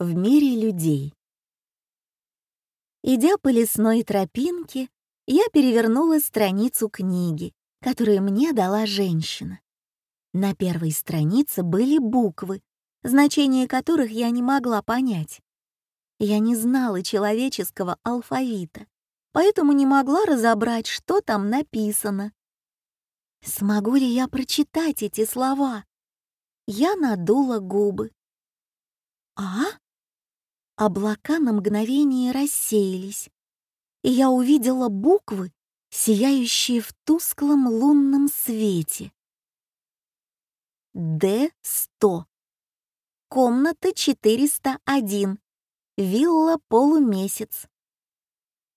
в мире людей. Идя по лесной тропинке, я перевернула страницу книги, которую мне дала женщина. На первой странице были буквы, значение которых я не могла понять. Я не знала человеческого алфавита, поэтому не могла разобрать, что там написано. Смогу ли я прочитать эти слова? Я надула губы. «А?» Облака на мгновение рассеялись, и я увидела буквы, сияющие в тусклом лунном свете. Д-100. Комната 401. Вилла Полумесяц.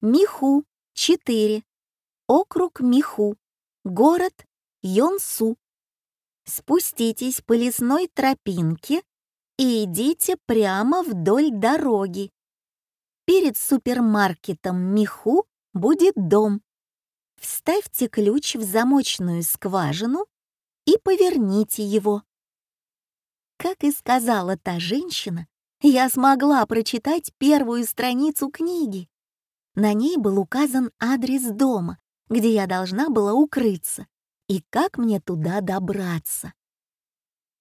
Миху 4. Округ Миху. Город Йонсу. Спуститесь по лесной тропинке и идите прямо вдоль дороги. Перед супермаркетом Миху будет дом. Вставьте ключ в замочную скважину и поверните его. Как и сказала та женщина, я смогла прочитать первую страницу книги. На ней был указан адрес дома, где я должна была укрыться, и как мне туда добраться.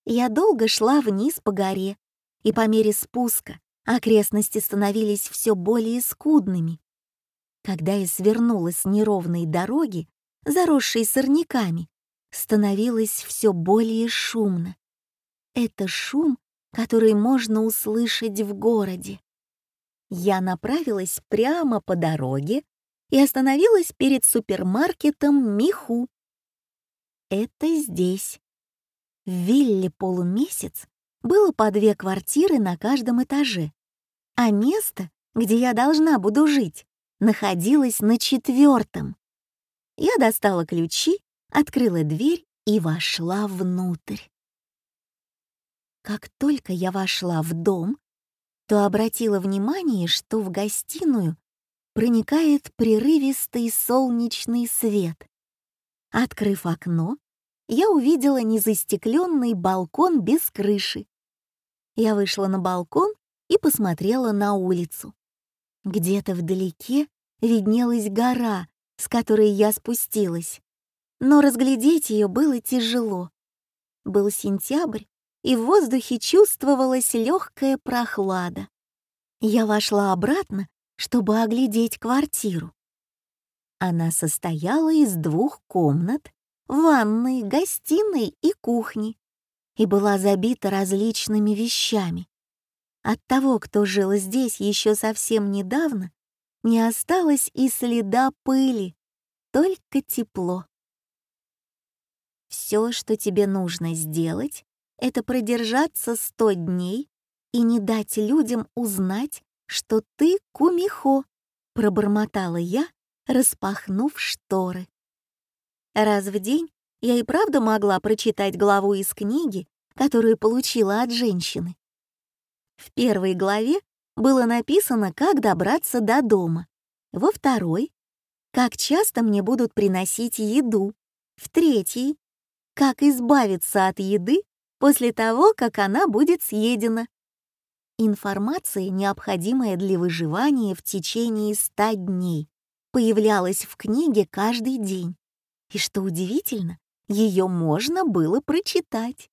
Я долго шла вниз по горе, и по мере спуска окрестности становились все более скудными. Когда я свернула с неровной дороги, заросшей сорняками, становилось все более шумно. Это шум, который можно услышать в городе. Я направилась прямо по дороге и остановилась перед супермаркетом Миху. Это здесь. В вилле «Полумесяц» было по две квартиры на каждом этаже, а место, где я должна буду жить, находилось на четвертом. Я достала ключи, открыла дверь и вошла внутрь. Как только я вошла в дом, то обратила внимание, что в гостиную проникает прерывистый солнечный свет. Открыв окно, я увидела незастекленный балкон без крыши. Я вышла на балкон и посмотрела на улицу. Где-то вдалеке виднелась гора, с которой я спустилась. Но разглядеть ее было тяжело. Был сентябрь, и в воздухе чувствовалась легкая прохлада. Я вошла обратно, чтобы оглядеть квартиру. Она состояла из двух комнат ванной, гостиной и кухни и была забита различными вещами. От того, кто жил здесь еще совсем недавно, не осталось и следа пыли, только тепло. Все, что тебе нужно сделать, это продержаться сто дней и не дать людям узнать, что ты кумихо, пробормотала я, распахнув шторы. Раз в день я и правда могла прочитать главу из книги, которую получила от женщины. В первой главе было написано, как добраться до дома. Во второй — как часто мне будут приносить еду. В третьей — как избавиться от еды после того, как она будет съедена. Информация, необходимая для выживания в течение ста дней, появлялась в книге каждый день. И что удивительно, ее можно было прочитать.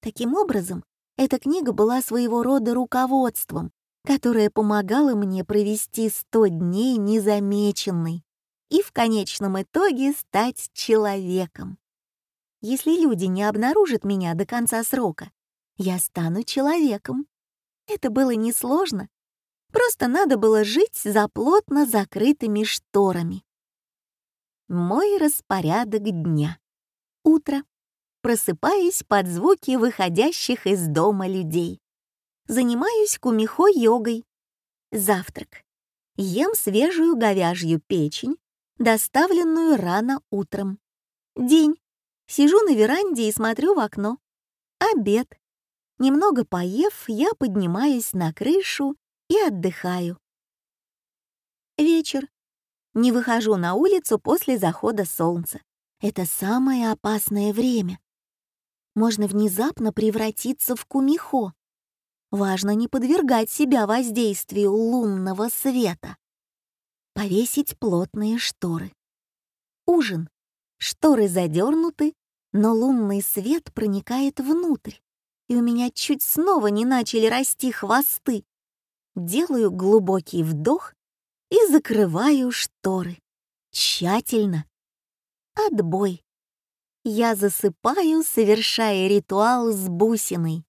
Таким образом, эта книга была своего рода руководством, которое помогало мне провести 100 дней незамеченной и в конечном итоге стать человеком. Если люди не обнаружат меня до конца срока, я стану человеком. Это было несложно. Просто надо было жить за плотно закрытыми шторами. Мой распорядок дня. Утро. Просыпаюсь под звуки выходящих из дома людей. Занимаюсь кумихо-йогой. Завтрак. Ем свежую говяжью печень, доставленную рано утром. День. Сижу на веранде и смотрю в окно. Обед. Немного поев, я поднимаюсь на крышу и отдыхаю. Вечер. Не выхожу на улицу после захода солнца. Это самое опасное время. Можно внезапно превратиться в кумихо. важно не подвергать себя воздействию лунного света. Повесить плотные шторы. Ужин. Шторы задернуты, но лунный свет проникает внутрь, и у меня чуть снова не начали расти хвосты. Делаю глубокий вдох и закрываю шторы. Тщательно. Отбой. Я засыпаю, совершая ритуал с бусиной.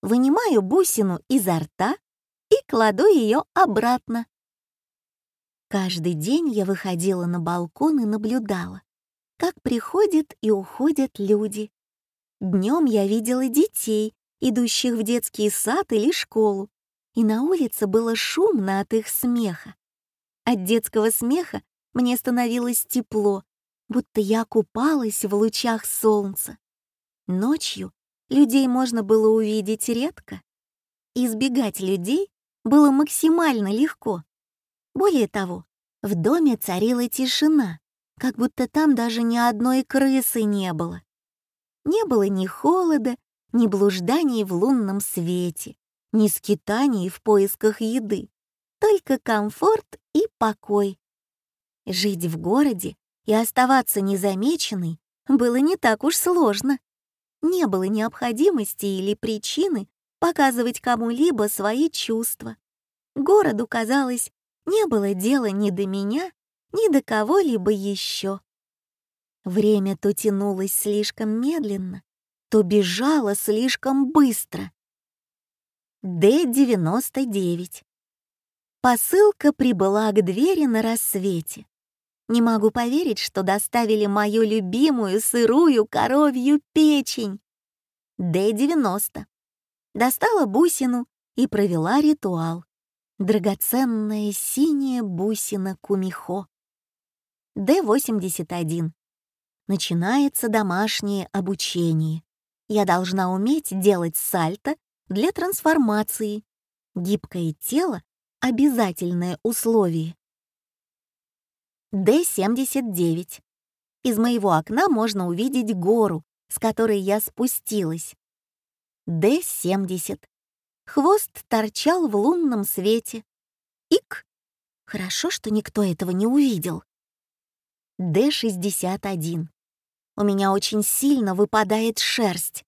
Вынимаю бусину изо рта и кладу ее обратно. Каждый день я выходила на балкон и наблюдала, как приходят и уходят люди. Днем я видела детей, идущих в детский сад или школу, и на улице было шумно от их смеха. От детского смеха мне становилось тепло, будто я купалась в лучах солнца. Ночью людей можно было увидеть редко. Избегать людей было максимально легко. Более того, в доме царила тишина, как будто там даже ни одной крысы не было. Не было ни холода, ни блужданий в лунном свете, ни скитаний в поисках еды, только комфорт покой. Жить в городе и оставаться незамеченной было не так уж сложно. Не было необходимости или причины показывать кому-либо свои чувства. Городу, казалось, не было дела ни до меня, ни до кого-либо еще. Время то тянулось слишком медленно, то бежало слишком быстро. Д-99. Посылка прибыла к двери на рассвете. Не могу поверить, что доставили мою любимую сырую коровью печень. Д-90. Достала бусину и провела ритуал драгоценная синяя бусина кумихо. Д-81. Начинается домашнее обучение. Я должна уметь делать сальто для трансформации. Гибкое тело — обязательное условие. Д-79. Из моего окна можно увидеть гору, с которой я спустилась. Д-70. Хвост торчал в лунном свете. Ик! Хорошо, что никто этого не увидел. Д-61. У меня очень сильно выпадает шерсть.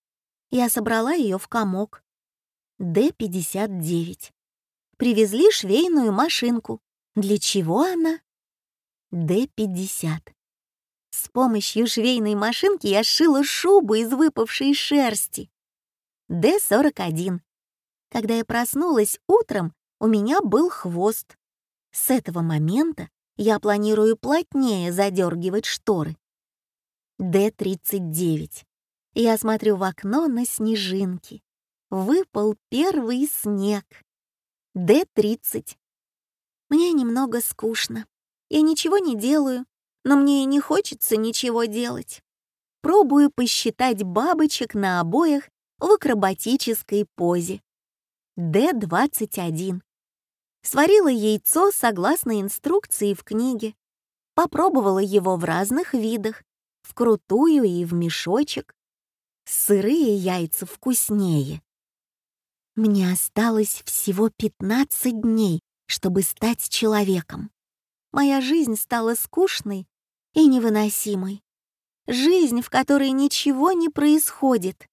Я собрала ее в комок. Д-59. Привезли швейную машинку. Для чего она? Д-50. С помощью швейной машинки я сшила шубу из выпавшей шерсти. Д-41. Когда я проснулась утром, у меня был хвост. С этого момента я планирую плотнее задергивать шторы. Д-39. Я смотрю в окно на снежинки. Выпал первый снег. Д-30. Мне немного скучно. Я ничего не делаю, но мне и не хочется ничего делать. Пробую посчитать бабочек на обоях в акробатической позе. Д-21. Сварила яйцо согласно инструкции в книге. Попробовала его в разных видах, вкрутую и в мешочек. Сырые яйца вкуснее. Мне осталось всего 15 дней, чтобы стать человеком. Моя жизнь стала скучной и невыносимой. Жизнь, в которой ничего не происходит.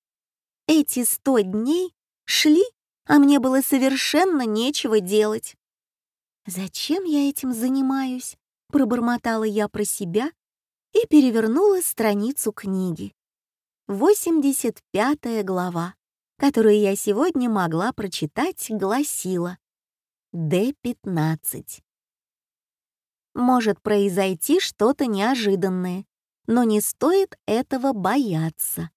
Эти 100 дней шли а мне было совершенно нечего делать. «Зачем я этим занимаюсь?» — пробормотала я про себя и перевернула страницу книги. 85 глава, которую я сегодня могла прочитать, гласила Д-15. Может произойти что-то неожиданное, но не стоит этого бояться.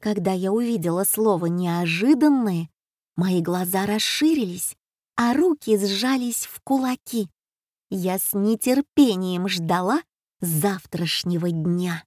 Когда я увидела слово «неожиданное», Мои глаза расширились, а руки сжались в кулаки. Я с нетерпением ждала завтрашнего дня.